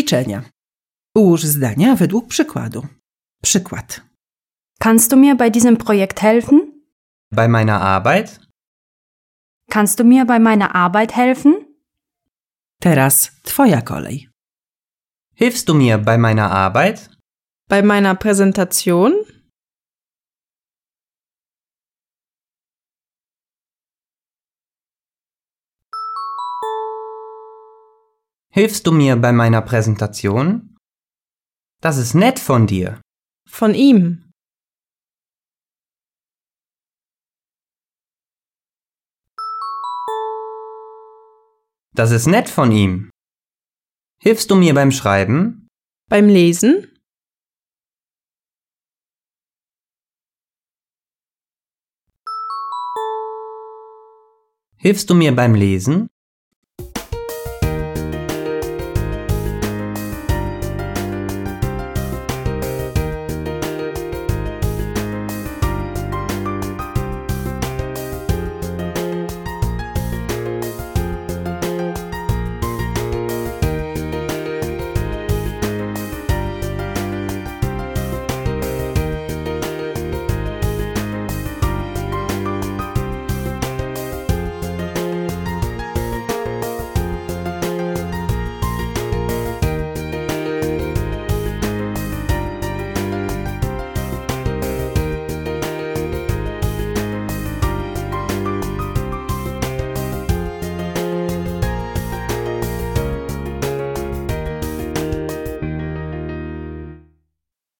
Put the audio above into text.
Ćwiczenia. Ułóż zdania według przykładu. Przykład. Kannst du mir bei diesem Projekt helfen? Bei meiner Arbeit? Kannst du mir bei meiner Arbeit helfen? Teraz twoja kolej. Hilfst du mir bei meiner Arbeit? Bei meiner Präsentation? Hilfst du mir bei meiner Präsentation? Das ist nett von dir. Von ihm. Das ist nett von ihm. Hilfst du mir beim Schreiben? Beim Lesen? Hilfst du mir beim Lesen?